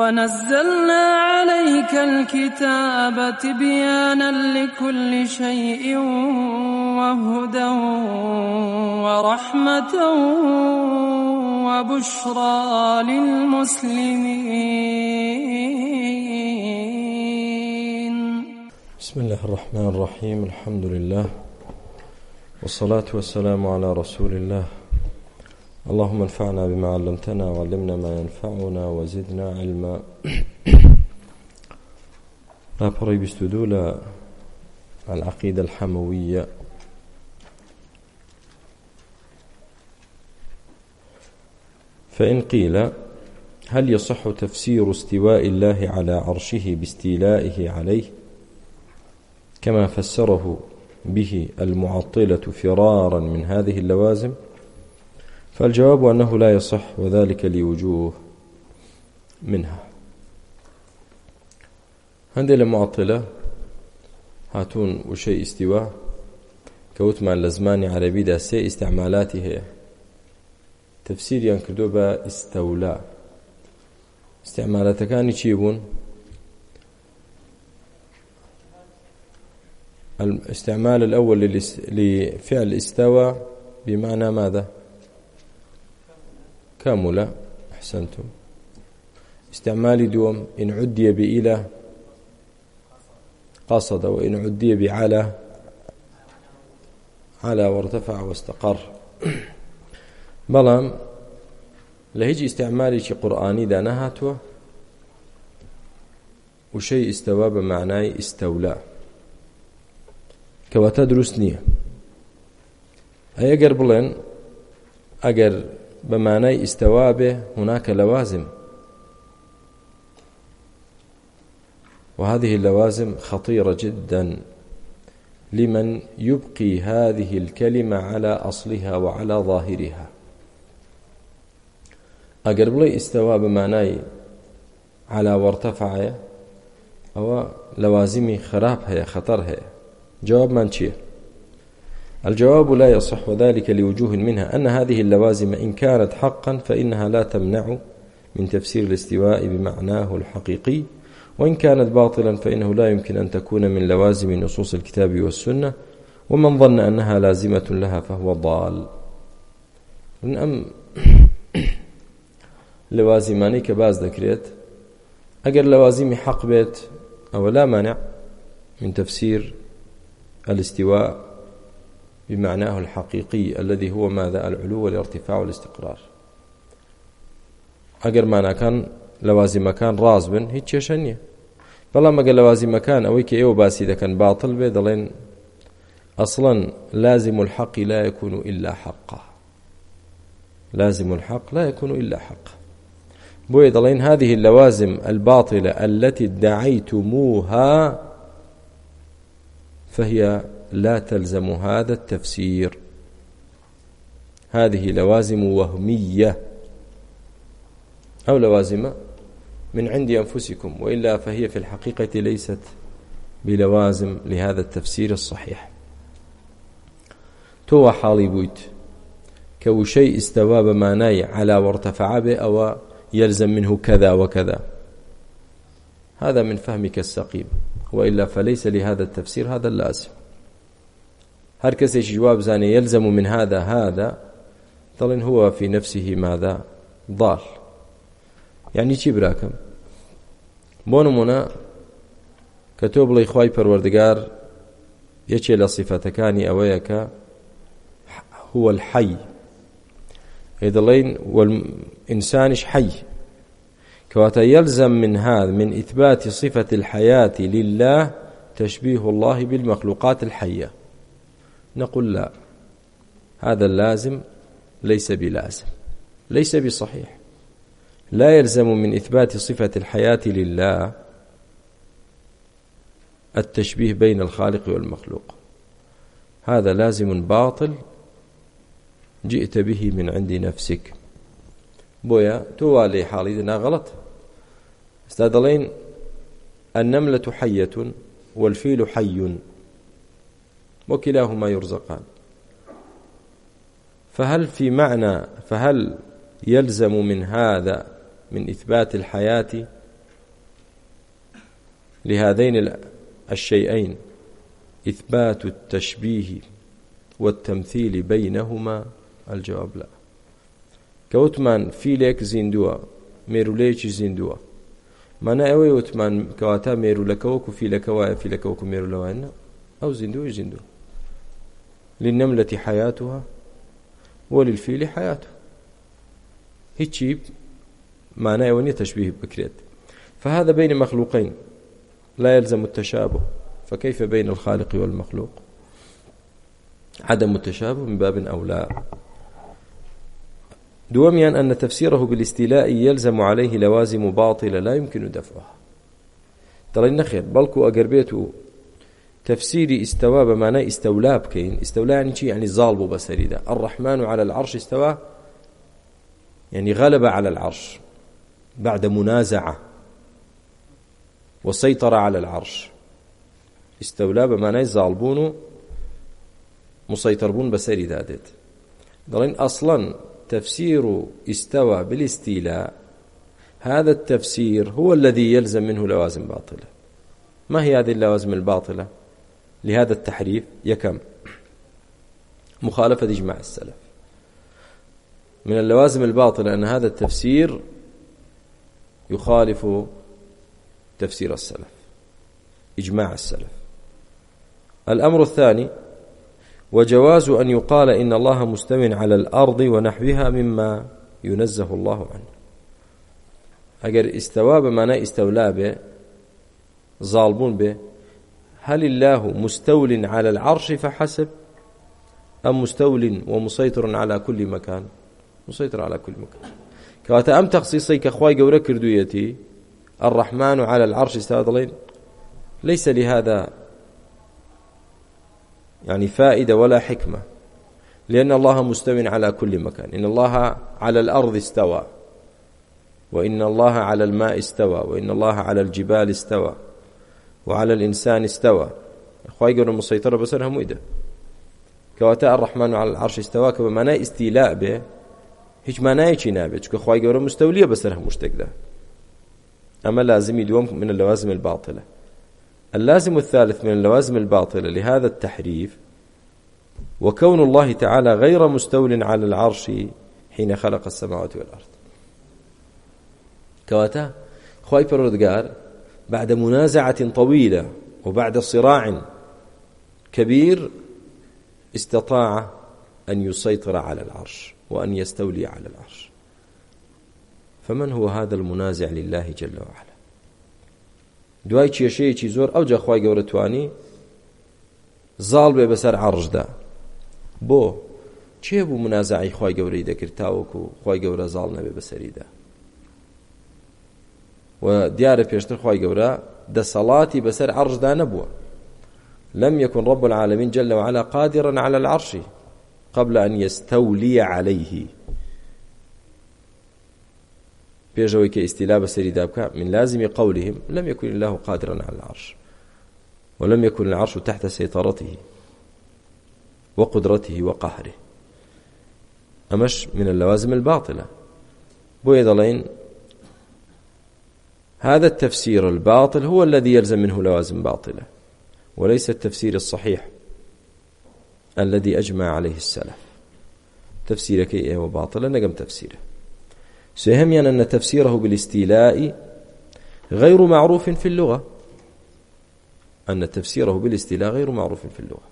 ونزلنا عليك الكتاب تبيانا لكل شيء وهدى ورحمة وبشرى للمسلمين. بسم الله الرحمن الرحيم. الحمد لله والصلاة والسلام على رسول الله. اللهم انفعنا بما علمتنا وعلمنا ما ينفعنا وزدنا علما. لا بري بستدولة العقيدة الحموية. فإن قيل هل يصح تفسير استواء الله على عرشه باستيلائه عليه؟ كما فسره به المعطلة فرارا من هذه اللوازم ؟ فالجواب أنه لا يصح وذلك لوجوه منها. هەندێک المعطلة هاتون وشيء استواء كوتمان کەوتمان عربي زمانی سي استعمالاتي هي تفسير تەفسیریان با استولاء استعمالات كان يجيبون الاستعمال الأول لفعل استوى بمعنى ماذا؟ كاملة أحسنتم. استعمالي دوم إن عدي بإلى قصد وإن عدي بعلى على وارتفع واستقر. بەڵام لە هیچ ئیسستعمالێکی قورآانیدا نەهاتووە وشەی ئیستەوە بە معنای ئیستەولا کەواتە دروست أي ئەگەر بڵێن ئەگەر بمعنى استوابه هناك لوازم وهذه اللوازم خطيرة جدا. لمن يبقي هذه الكلمة على أصلها وعلى ظاهرها. ئەگەر بڵێ ئیستەوا بەمانایی علا وەرتەفاایە ئەوە لەوازیمی خراپ هەیە خەتەر هەیە. جوابمان چییە؟ الجواب لا يصح ذلك لوجوه منها أن هذه اللوازم إن كانت حقا فإنها لا تمنع من تفسير الاستواء بمعناه الحقيقي وإن كانت باطلا فإنه لا يمكن أن تكون من لوازم نصوص الكتاب والسنة ومن ظن أنها لازمة لها فهو ضال. من أم لوازماني كباز ذكرت أجر لوازم حق بيت أو لا مانع من تفسير الاستواء بمعناه الحقيقي الذي هو ماذا؟ العلو والارتفاع والاستقرار. اگر معنا كان لوازي مكان ڕاز بن شنيه بلا ما قال لوازي مكان أو كي ئێوە باسي دەکەن كان باطل بيدلين أصلا لازم الحق لا يكون إلا حقا. لازم الحق لا يكون إلا حقا بۆیە هذه اللوازم الباطلة التي ادعيتموها فهي لا تلزم هذا التفسير. هذه لوازم وهمية. أو لوازم من عند أنفسكم وإلا فهي في الحقيقة ليست بلوازم لهذا التفسير الصحيح. تۆ حالي بويت. کە وشەی ئستەوا بە على وارتفع به أو يلزم منه كذا وكذا. هذا من فهمك السقيم. وإلا فليس لهذا التفسير هذا اللازم. هر کەسێکی جواب زاني يلزم من هذا هذا. دەڵێن هو في نفسه ماذا؟ ضال. يعني چی براكم بۆ نمونە كتوب لي بڵی خی پەروەردگار یەکێ لە سیفەتەکانی ئەوەیە هو الحي يدلين والإنسانش حي كواتا يلزم من هذا من إثبات صفة الحياة لله تشبيه الله بالمخلوقات الحية نقول لا. هذا اللازم ليس بلازم. ليس بصحيح. لا يلزم من إثبات صفة الحياة لله التشبيه بين الخالق والمخلوق. هذا لازم باطل جئت به من عند نفسك. بويا توالي حالي دنا غلط. أستاذ النملة حية والفيل حي. وكلاهما يرزقان. فهل في معنى فهل يلزم من هذا من إثبات الحياة لهذين الشيئين؟ إثبات التشبيه والتمثيل بينهما؟ الجواب لا. کەوتمان فیلێک زیندووە مێرولەیەکی زندوا مانە ئەوەی وتمان کەواتە مێرولەکە في فیلەکە في فیلەکە وەکو مێرولەوانە أو زندوا زیندووە للنملة حياتها وللفيل حياته. هيجي معناه يوني تشبيه بكريت فهذا بين مخلوقين لا يلزم التشابه. فكيف بين الخالق والمخلوق؟ عدم التشابه من باب أولى. دوميا أن تفسيره بالاستيلاء يلزم عليه لوازم باطلة لا يمكن دفعها ترى النخيل بلكو أقربيته تفسيري استوى بمعنى استولى بكين. استولى يعني شيء يعني ظالبو بسريدة الرحمن على العرش استوى يعني غلب على العرش بعد منازعة. وسيطر على العرش. استولى بمعنى ظالبون مسيطر بون بسري دادت دلين أصلا تفسير استوى بالاستيلاء هذا التفسير هو الذي يلزم منه لوازم باطلة. ما هي هذه اللوازم الباطلة؟ لهذا التحريف يكم مخالفة إجماع السلف. من اللوازم الباطلة أن هذا التفسير يخالف تفسير السلف إجماع السلف. الأمر الثاني وجواز أن يقال إن الله مستو على الأرض ونحوها مما ينزه الله عنه. ئەگەر استواب بە استولى به ظالبون به هل الله مستول على العرش فحسب أم مستول ومسيطر على كل مكان؟ مسيطر على كل مكان. كواتا أم تخصيصي كخواي قورة كردويتي الرحمن على العرش استاذلين؟ ليس لهذا يعني فائدة ولا حكمة. لأن الله مستو على كل مكان. إن الله على الأرض استوى وإن الله على الماء استوى وإن الله على الجبال استوى. وعلى الإنسان استوى. خی مسيطرة مسەیتەرە بەسەر هەموویدا كواتا الرحمن على العرش استوى کە استيلاء به استیلا بێ هیچ مانایەکی نابێت چکە خی گەورە مستەولیە بەسەر هەموو أما لازم دوم من اللوازم الباطلة. اللازم الثالث من اللوازم الباطلة لهذا التحريف وكون الله تعالى غير مستول على العرش حين خلق السماوات والأرض. كواتا خواي بردقار بعد منازعة طويلة وبعد صراع كبير استطاع أن يسيطر على العرش وأن يستولي على العرش. فمن هو هذا المنازع لله جل وعلا؟ دوای کێشەیەکی زۆر ئەو جەخوای گەورەتوانی زاڵ بێ بەسەر عڕشدا بۆ چێ بوو منازعی خی گەورەی دەکرد تاوەکو خی گەورە زاڵ نەبێ بەسەریدا؟ و دیارە پێشتر خی گەورە دەسەڵاتی بەسەر عرشدا نەبووە. لم يكن رب العالمين جل وعلا قادرا على العرش قبل أن يستولي عليه بيجويك استلاب سريدابك من لازم قولهم لم يكن الله قادرا على العرش. ولم يكن العرش تحت سيطرته وقدرته وقهره أمش من اللوازم الباطلة بويدلين هذا التفسير الباطل هو الذي يلزم منه لوازم باطلة وليس التفسير الصحيح الذي أجمع عليه السلف. تفسيرك هو باطل نقم تفسيره. سيهم يعني أن تفسيره بالاستيلاء غير معروف في اللغة. أن تفسيره بالاستيلاء غير معروف في اللغة.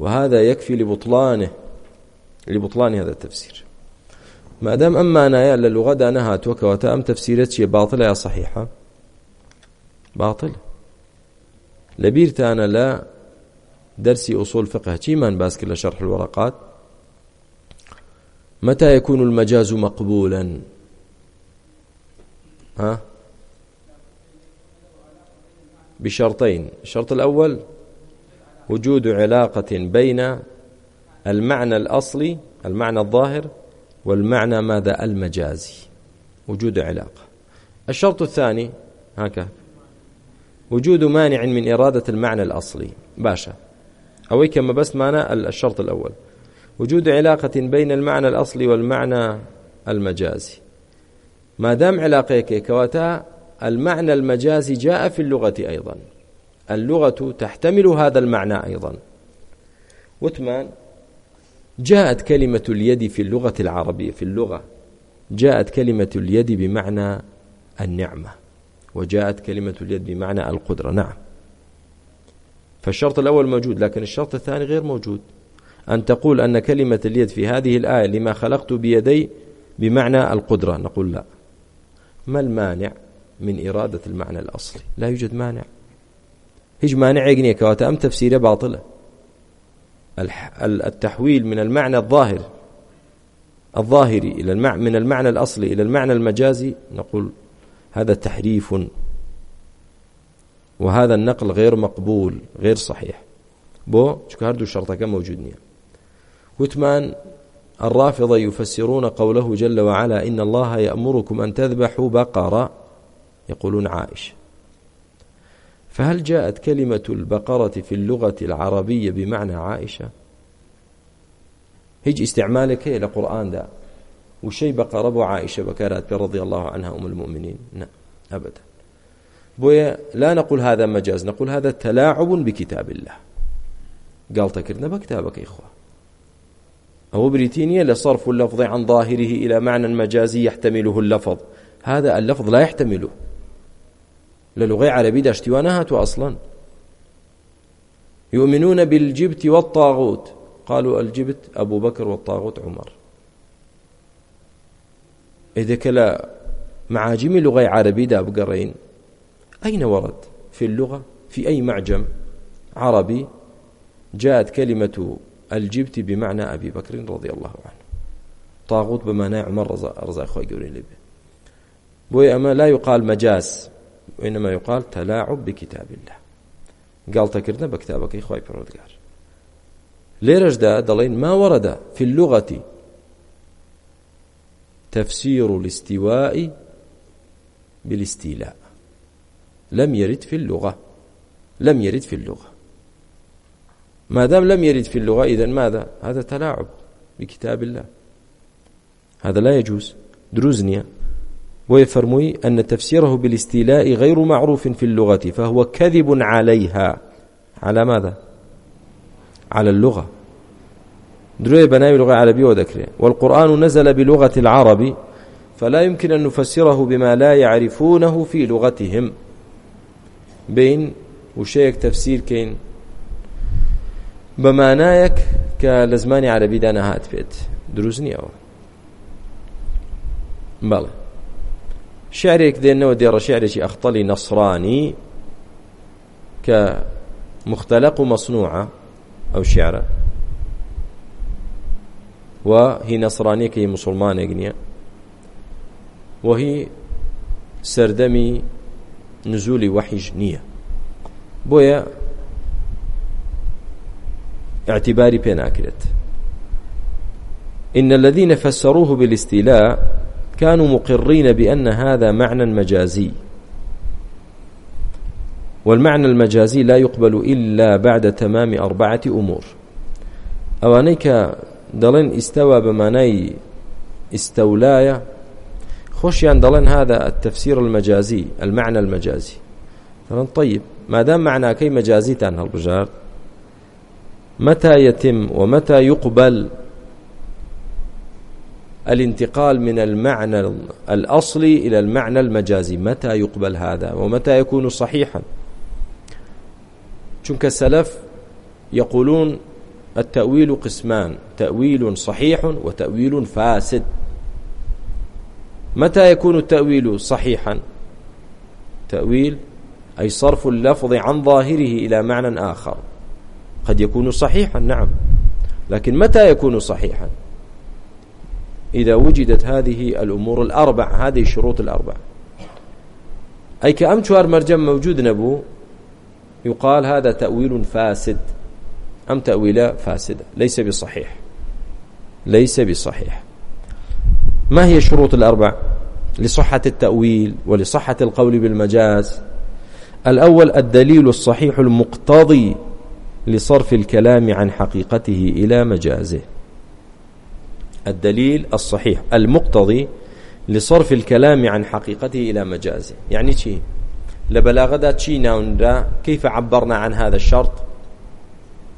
وهذا يكفي لبطلانه لبطلان هذا التفسير. مادام ئەم مانایە لە لوغەدا نەهاتووە کەواتە ئەم تەفسیرە چیە باطلة یا صحيحة باڵ لە بیرتانە لە دەرسی ئوسول فقه چیمان باس کرد لە شەرح الورقات؟ متى يكون المجاز مقبولا؟ ها؟ بشرطين. الشرط الأول وجود علاقة بين المعنى الأصلي المعنى الظاهر والمعنى ماذا؟ المجازي. وجود علاقة. الشرط الثاني هكا. وجود مانع من إرادة المعنى الأصلي. باشا. أو كما بس معنى الشرط الأول. وجود علاقة بين المعنى الأصلي والمعنى المجازي. ما دام علاقيك كواتا المعنى المجازي جاء في اللغة أيضا. اللغة تحتمل هذا المعنى أيضا. وثمان جاءت كلمة اليد في اللغة العربية في اللغة. جاءت كلمة اليد بمعنى النعمة. وجاءت كلمة اليد بمعنى القدرة. نعم. فالشرط الأول موجود لكن الشرط الثاني غير موجود. أن تقول أن كلمة اليد في هذه الآية لما خلقت بيدي بمعنى القدرة. نقول لا. ما المانع من إرادة المعنى الأصلي؟ لا يوجد مانع. هج مانع يقنيك وتأم تفسيره باطله التحويل من المعنى الظاهر الظاهري إلى المع من المعنى الأصلي إلى المعنى المجازي نقول هذا تحريف. وهذا النقل غير مقبول غير صحيح. بو شكاردو الشرطة شرطك موجود نية وتمان الرافضة يفسرون قوله جل وعلا إن الله يأمركم أن تذبحوا بقرة يقولون عائش فهل جاءت كلمة البقرة في اللغة العربية بمعنى عائشة؟ هيج استعمالك إلى لقرآن دا؟ وشي بقرة عائشة بكارات رضي الله عنها أم المؤمنين لا أبدا. بويا لا نقول هذا مجاز نقول هذا تلاعب بكتاب الله. قال تكرنا بكتابك إخوة أو بريتينيا لصرف اللفظ عن ظاهره إلى معنى مجازي يحتمله اللفظ. هذا اللفظ لا يحتمله. للغي لغی عەربی داشتیوان نەهاتوە يؤمنون بالجبت والطاغوت. قالوا الجبت أبو بكر والطاغوت عمر. إذا كلا معاجم لغة عربي دا بقرين أين ورد؟ في اللغة؟ في أي معجم؟ عربي. جاءت كلمة الجبت بمعنى أبي بكر رضي الله عنه. طاغوت بمعنى عمر رضا رضا أخوي قولين لبي بوي أما لا يقال مجاز. وإنما يقال تلاعب بكتاب الله. قال تكرنا بكتابك إخوة بردقار ليرج دا دلين ما ورد في اللغة تفسير الاستواء بالاستيلاء. لم يرد في اللغة. لم يرد في اللغة. ما دام لم يرد في اللغة إذا ماذا؟ هذا تلاعب بكتاب الله. هذا لا يجوز. دروزنيا. ويفرمي أن تفسيره بالاستيلاء غير معروف في اللغة فهو كذب عليها. على ماذا؟ على اللغة. دروي بناوي اللغة العربية وذكره والقرآن نزل بلغة العرب فلا يمكن أن نفسره بما لا يعرفونه في لغتهم. بين وشيك تفسير كين. بمانايك كالزمان عربي دانا هات بيت. دروزني أو. بله شعرك ذي دێڕە شعرێکی ئەختەلی شي کە نصراني كمختلق مصنوعة أو شعرة وهي هی كي مسلمان نییە. وهي سردمي نزولي وحي جنية بويا اعتباري بين أكلت إن الذين فسروه بالاستيلاء كانوا مقرين بأن هذا معنى مجازي. والمعنى المجازي لا يقبل إلا بعد تمام أربعة أمور. أوانيك دلن استوى بماني استولايا خشيا دلن هذا التفسير المجازي المعنى المجازي. دلن طيب ما دام معناكەی مەجازیتان هەڵبژارد متى يتم ومتى يقبل؟ الانتقال من المعنى الأصلي إلى المعنى المجازي. متى يقبل هذا؟ ومتى يكون صحيحا؟ چونك السلف يقولون التأويل قسمان تأويل صحيح وتأويل فاسد. متى يكون التأويل صحيحا؟ تأويل أي صرف اللفظ عن ظاهره إلى معنى آخر. قد يكون صحيحا نعم. لكن متى يكون صحيحا؟ إذا وجدت هذه الأمور الأربع هذه الشروط الأربع. أي كأم شوار مرجم موجود نبو يقال هذا تأويل فاسد. أم تأويل فاسد؟ ليس بصحيح. ليس بصحيح. ما هي الشروط الأربع؟ لصحة التأويل ولصحة القول بالمجاز. الأول الدليل الصحيح المقتضي لصرف الكلام عن حقيقته إلى مجازه. الدليل الصحيح المقتضي لصرف الكلام عن حقيقته إلى مجازه. يعني شيء لبلاغة شي ناوندا كيف عبرنا عن هذا الشرط؟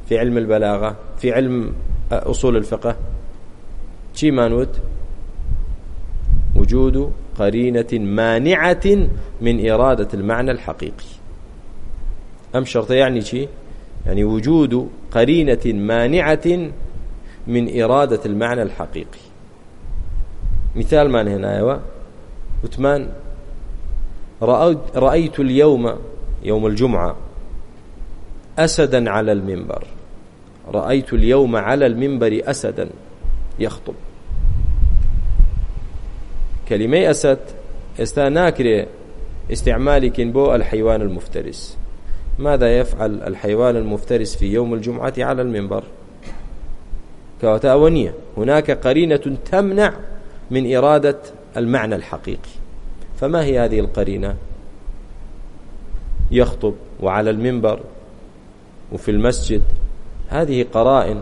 في علم البلاغة في علم آه، أصول الفقه. شي مانوت؟ وجود قرينة مانعة من إرادة المعنى الحقيقي. أم شرط يعني شي يعني وجود قرينة مانعة من إرادة المعنى الحقيقي. مثال من هنا أيوة. وثمان رأيت اليوم يوم الجمعة أسدا على المنبر. رأيت اليوم على المنبر أسدا يخطب. كلمة أسد استناكر استعمالك بو الحيوان المفترس. ماذا يفعل الحيوان المفترس في يوم الجمعة على المنبر؟ كواتا أونية هناك قرينة تمنع من إرادة المعنى الحقيقي فما هي هذه القرينة؟ يخطب وعلى المنبر وفي المسجد. هذه قرائن.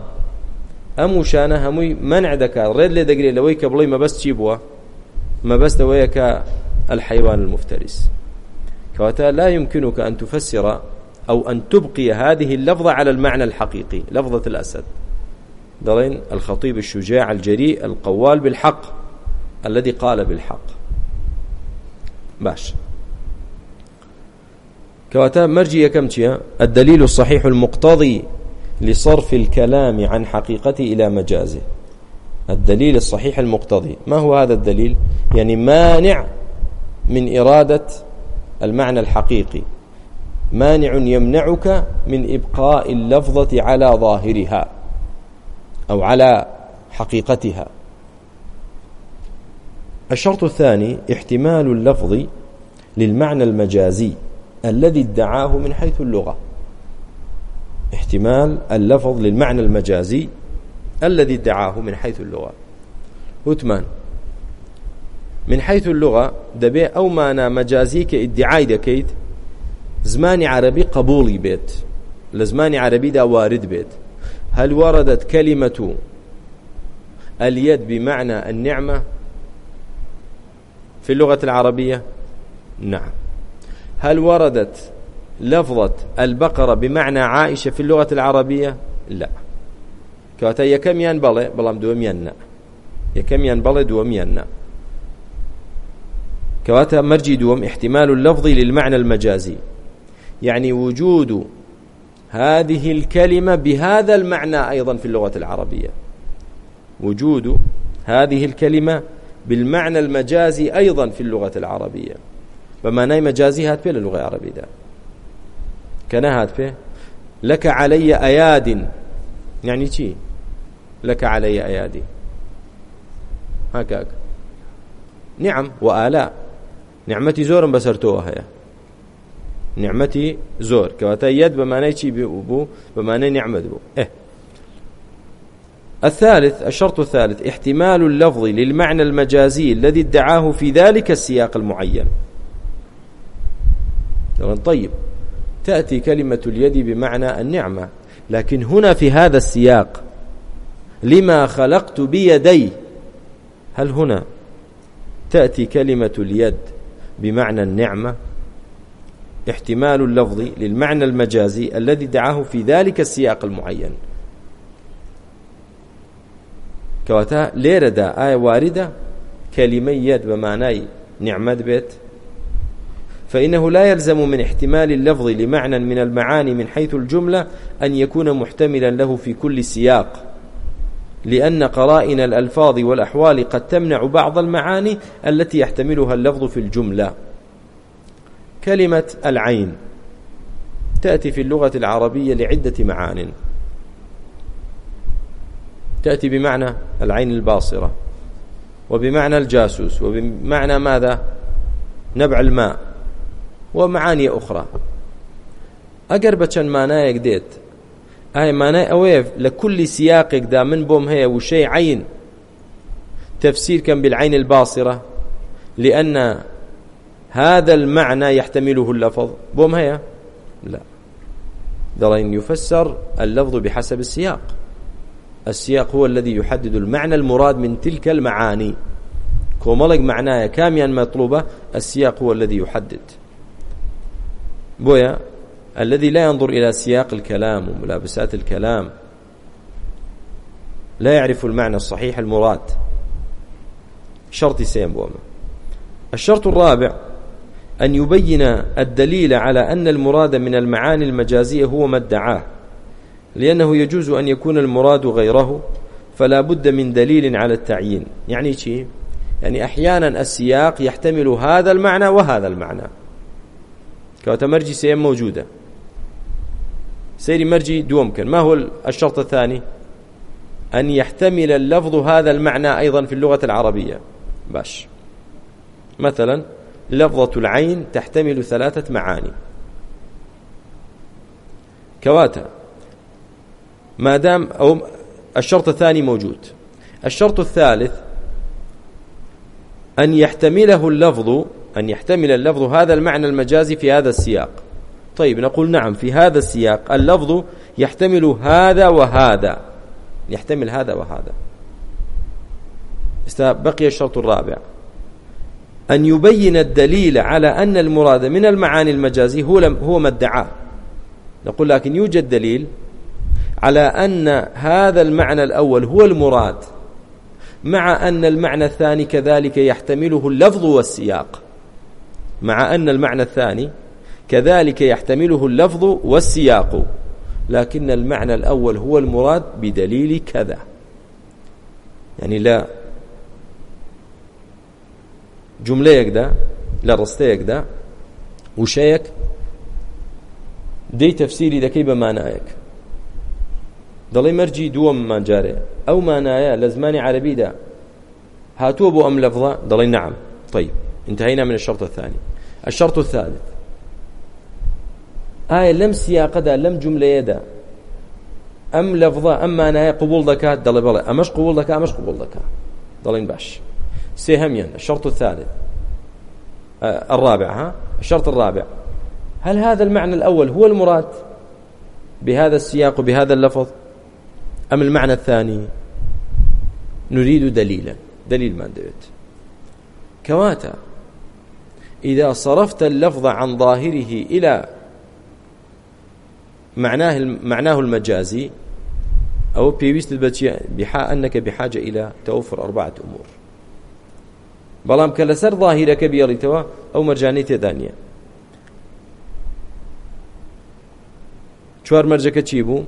أمو شانها هەمووی منع دكا ڕێت لي دەگرێت لويك بلي ما بس چی ما بس لويك الحيوان المفترس. كواتا لا يمكنك أن تفسر أو أن تبقي هذه اللفظة على المعنى الحقيقي لفظة الأسد. دلين الخطيب الشجاع الجريء القوال بالحق الذي قال بالحق. باش. كواتا مرجي كم الدليل الصحيح المقتضي لصرف الكلام عن حقيقته إلى مجازه. الدليل الصحيح المقتضي. ما هو هذا الدليل؟ يعني مانع من إرادة المعنى الحقيقي. مانع يمنعك من إبقاء اللفظة على ظاهرها. أو على حقيقتها. الشرط الثاني احتمال اللفظ للمعنى المجازي الذي ادعاه من حيث اللغة. احتمال اللفظ للمعنى المجازي الذي ادعاه من حيث اللغة. هتمان من حيث اللغة دبي أو مانا مجازي كادعاي دكيت زماني عربي قبولي بيت لزماني عربي دا وارد بيت هل وردت كلمة اليد بمعنى النعمة؟ في اللغة العربية؟ نعم. هل وردت لفظة البقرة بمعنى عائشة في اللغة العربية؟ لا. کەواتە یەکەم بەڵێ بەڵام دووەمیان نا یەکەم بەڵێ دووەمیان نا کەواتە مەرجی دووەم احتمال اللفظ للمعنى المجازي. يعني وجود هذه الكلمة بهذا المعنى أيضا في اللغة العربية. وجود هذه الكلمة بالمعنى المجازي أيضا في اللغة العربية. بمعنى مجازي هاتبێ لە لغة العربية كنا هات به لك علي أياد. يعني تي لك علي أيادي هكاك. نعم وآلاء. نعمتي زورا بسرتوها هي نعمەتی زۆر. کەواتە یەد بەمانای چی بوو؟ بەمانەی نعمەت بوو. الثالث الشرط الثالث احتمال اللفظ للمعنى المجازي الذي ادعاه في ذلك السياق المعين. طيب. تأتي كلمة اليد بمعنى النعمة. لكن هنا في هذا السياق لما خلقت بيدي هل هنا تأتي كلمة اليد بمعنى النعمة؟ احتمال اللفظ للمعنى المجازي الذي دعاه في ذلك السياق المعين. كواتا ليردا آية واردة كلمة يد بمعنى نعمة بيت. فإنه لا يلزم من احتمال اللفظ لمعنى من المعاني من حيث الجملة أن يكون محتملا له في كل سياق. لأن قرائن الألفاظ والأحوال قد تمنع بعض المعاني التي يحتملها اللفظ في الجملة. كلمة العين تأتي في اللغة العربية لعدة معان. تأتي بمعنى العين الباصرة وبمعنى الجاسوس وبمعنى ماذا؟ نبع الماء ومعاني أخرى. أقرب بە چەند ديت أي ئایا أويف لكل سياقك کولی من بوم هي وشي عين تفسير كان بالعين الباصرة لأن هذا المعنى يحتمله اللفظ. بوم هيا؟ لا. دلين يفسر اللفظ بحسب السياق. السياق هو الذي يحدد المعنى المراد من تلك المعاني. كومالك معناها كاميا مطلوبة السياق هو الذي يحدد. بويا؟ الذي لا ينظر إلى سياق الكلام وملابسات الكلام. لا يعرف المعنى الصحيح المراد. شرط سيم بوما الشرط الرابع أن يبين الدليل على أن المراد من المعاني المجازية هو ما ادعاه لأنه يجوز أن يكون المراد غيره فلا بد من دليل على التعيين. يعني شيء يعني أحيانا السياق يحتمل هذا المعنى وهذا المعنى. كوتمرجي سيم موجودة. سەیری مەرجی دووەم کەن. ما هو الشرط الثاني؟ أن يحتمل اللفظ هذا المعنى أيضا في اللغة العربية. باش. مثلا لفظة العين تحتمل ثلاثة معاني. كواتا. ما دام أو الشرط الثاني موجود. الشرط الثالث أن يحتمله اللفظ أن يحتمل اللفظ هذا المعنى المجازي في هذا السياق. طيب نقول نعم في هذا السياق اللفظ يحتمل هذا وهذا. يحتمل هذا وهذا. بقي الشرط الرابع. أن يبين الدليل على أن المراد من المعاني المجازي هو هو ما ادعاه نقول لكن يوجد دليل على أن هذا المعنى الأول هو المراد مع أن المعنى الثاني كذلك يحتمله اللفظ والسياق مع أن المعنى الثاني كذلك يحتمله اللفظ والسياق لكن المعنى الأول هو المراد بدليل كذا. يعني لا جملەیەکدا لە ڕستەیەکدا وشەیەک دەی تەفسیری دەکەی بە مانایەک. دەڵی مەرجی دووەممان جارێ ئەو مانایە لە زمانی عربیدا هاتووە بۆ ئەم لەفظە؟ دەڵی نعم. طيب انتهينا من الشرط الثاني الشرط الثالث. ئایا لەم سیاقەدا لەم جملەیەدا ئەم لەفظە ئەم مانایە قبول دەکات؟ دەڵێ بەڵێ ئەمەش قبول دەکات ئەمەش قبول دەکات دەڵێن باش. سهمياً الشرط الثالث. آه، الرابع ها؟ الشرط الرابع. هل هذا المعنى الأول هو المراد بهذا السياق وبهذا اللفظ؟ أم المعنى الثاني؟ نريد دليلا. دليل ما دوت كواتا إذا صرفت اللفظ عن ظاهره إلى معناه معناه المجازي أو بيويست بحا أنك بحاجة إلى توفر أربعة أمور. بەڵام کە لەسەر ظاهیرەکە بیێڵیتەوە ئەو مەرجانەی تێدا نیە چوار مەرجەکە چی بوو؟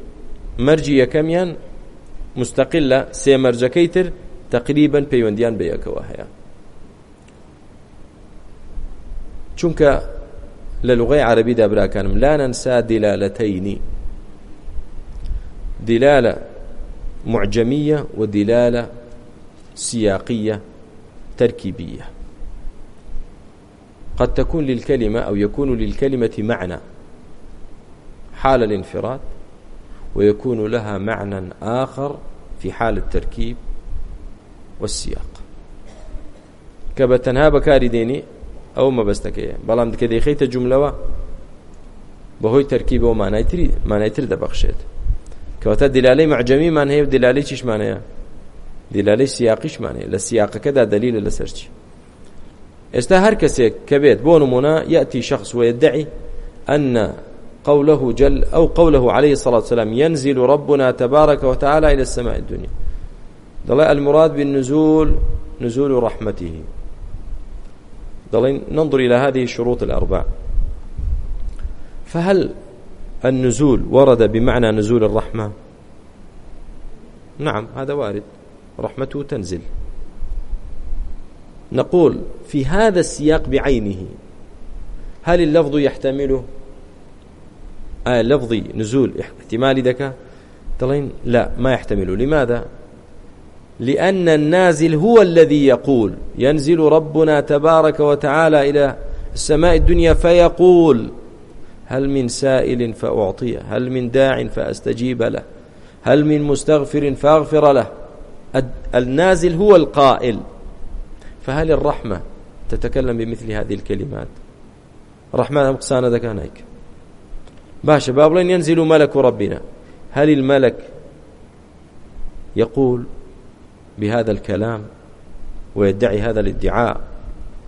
مەرجی یەکەمیان مستەقل لە سێ مەرجەکەی تر تقریبا پەیوەندیان بە یەکەوە هەیە. چونکە لە لغی لا ننسى دلالتين دلالة معجمية ودلالة سياقية تركيبية قد تكون للكلمة أو يكون للكلمة معنى حال الانفراد ويكون لها معنى آخر في حال التركيب والسياق كبتنها تەنها بەکاری دێنی ئەو مەبەستەکەیە بەڵام الجملة دەیخیتە جملەوە بەهۆی تەرکی بۆ مانایتری مانایتر دەبەخشێت دلالي معجمي معجەمیمان هەیە و دلالەی چیشمانەیە دلالەی سیاقیشمانێ لە سیاقەکەدا دلیلە لەسەر چی؟ ئێستا هەر هر کە بێت بۆ نمونە یأتی شخص ويدعي أن قوله جل أو قوله عليه الصلاة والسلام ينزل ربنا تبارك وتعالى إلى السماء الدنيا. دلالة المراد بالنزول نزول رحمته. دلين ننظر إلى هذه الشروط الأربع. فهل النزول ورد بمعنى نزول الرحمة؟ نعم هذا وارد. رحمة تنزل نقول في هذا السياق بعينه هل اللفظ يحتمله آه لفظي نزول احتمال دك؟ تلين لا ما يحتمل. لماذا؟ لأن النازل هو الذي يقول. ينزل ربنا تبارك وتعالى إلى السماء الدنيا فيقول هل من سائل فأعطيه؟ هل من داع فأستجيب له؟ هل من مستغفر فأغفر له؟ النازل هو القائل. فهل الرحمة تتكلم بمثل هذه الكلمات؟ الرحمن أم قسانا ذاك باشا بابلين ينزل ملك ربنا. هل الملك يقول بهذا الكلام ويدعي هذا الادعاء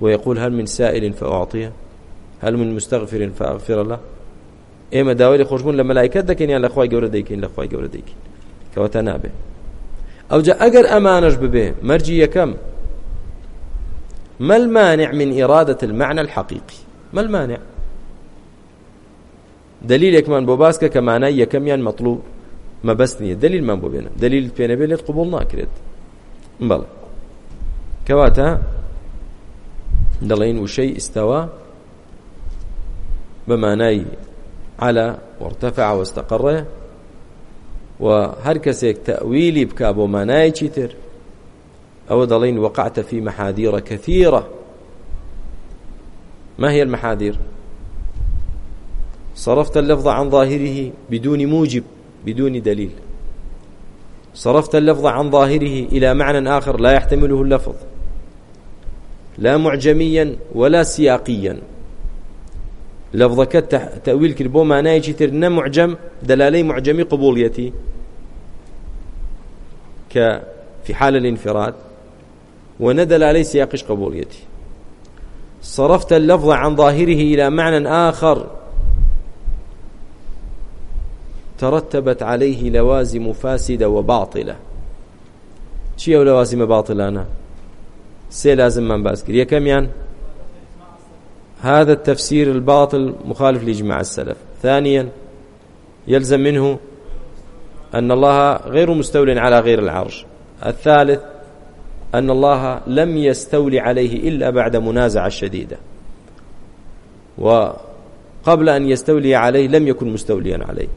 ويقول هل من سائل فأعطيه؟ هل من مستغفر فأغفر له؟ ايما داولي خۆشببوون لە مەلایکت دەکەین یان لە خخوای گەورە دەیکەین أو جا اگر امانش ببه مرجي يكم ما المانع من إرادة المعنى الحقيقي. ما المانع دليل يكمان بوباسك كمانا يكميان مطلوب ما بسني دليل من بوبينا دليل بينا بين قبولنا كريت بلى كواتا دلين وشيء استوى بماناي على وارتفع واستقر و هەر کەسێک تەویلی بکا بۆ مانایەکی تر؟ ئەوە دەڵین وقعتە فی مەحادیرە کەثیرە. ما هي المحاذير صرفت اللفظ عن ظاهره بدون موجب بدون دليل صرفت اللفظ عن ظاهره إلى معنى آخر لا يحتمله اللفظ. لا معجميا ولا سياقيا. لفظەکە تەویل کرد بۆ مانایەکی تر نە معجەم دەلالەی معجەمی قبوڵیەتی کە في حال الانفراد وندل عليه سياقش قبوليتي. صرفت اللفظ عن ظاهره إلى معنى آخر. ترتبت عليه لوازم فاسدة وباطلة. شيء لوازم باطلة أنا؟ سي لازم من باسكر يا كم يعني هذا التفسير الباطل مخالف لإجماع السلف. ثانيا يلزم منه أن الله غير مستول على غير العرش. الثالث أن الله لم يستول عليه إلا بعد منازعة شديدة. وقبل أن يستولي عليه لم يكن مستوليا عليه.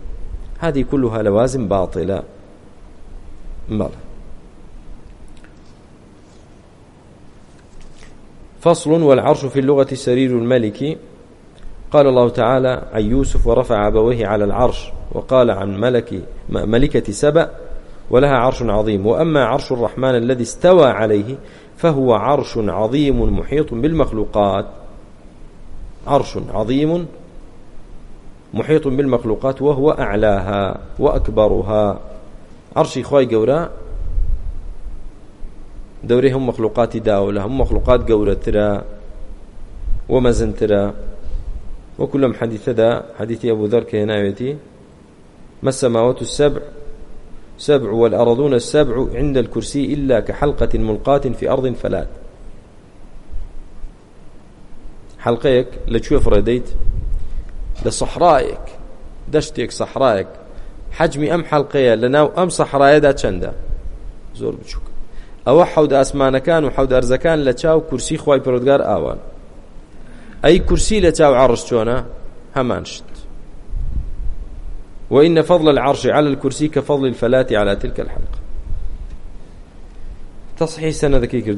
هذه كلها لوازم باطلة. مالا فصل والعرش في اللغة سرير الملك. قال الله تعالى عن يوسف ورفع أبويه على العرش وقال عن ملك ملكة سبأ ولها عرش عظيم. وأما عرش الرحمن الذي استوى عليه فهو عرش عظيم محيط بالمخلوقات. عرش عظيم محيط بالمخلوقات وهو أعلاها وأكبرها. عرشي خوي قورا دەورەی هەم مەخلوقاتی داوە لە هەم مەخلوقات گەورەترە وە مەزنترە. وەکو لەم حەدیثەدا حەدیثی ئەبوو دەر کە هێناوێتی مەسەماوەت و سبع والأرضون السبع عند الكرسي إلا كحلقة ملقاة في أرض فلات. حلقيك لەکوێ فرديت لصحرائك دشتك صحرائك سەحرایەک. أم حلقية حەلقەیە أم صحرائي دا تشندا زور بشوك ئەوە حەود ئاسمانەکان و حەودارزەکان لە چاو کورسی خی پرۆدگار ئاوان. ئەی کورسی لە چاو عڕست چۆنە؟ هەمان شت. وإن فضل العرش على الكرسي كفضل الفلاة على تلك الحلقة تصحيح سنة ذكي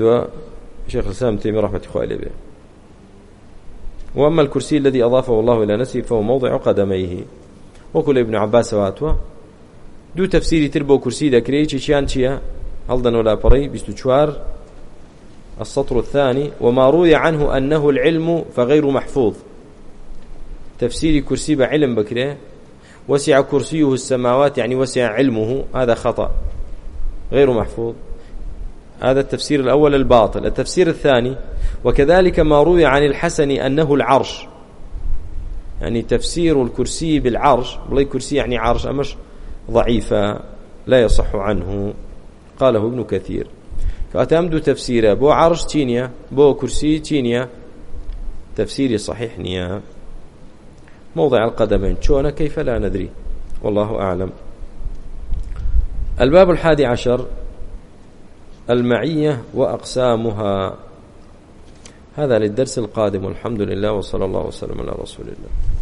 شيخ الإسلام تيمي رحمة إخوة به وأما الكرسي الذي أضافه الله إلى نفسه فهو موضع قدميه. وكل ابن عباس واتوا دو تفسيري تربو كرسي ذكري تشيان تشيا هلدن ولا بري 24 السطر الثاني وما روي عنه أنه العلم فغير محفوظ. تفسير كرسي بعلم بكره. وسع كرسيه السماوات يعني وسع علمه. هذا خطأ. غير محفوظ. هذا التفسير الأول الباطل. التفسير الثاني وكذلك ما روي عن الحسن أنه العرش. يعني تفسير الكرسي بالعرش. بلاي كرسي يعني عرش أمش ضعيفة لا يصح عنه. قاله ابن كثير. کەواتە ئەم دوو تەفسیرە. بۆ عەرش تێ نییە بۆ کورسی تێ نییە تەفسیری صەحیح نییە. موضع القدمين. چۆنە كيف لا ندري. والله أعلم. الباب الحادي عشر. المعية وأقسامها. هذا للدرس القادم. والحمد لله وصلى الله وسلم على رسول الله.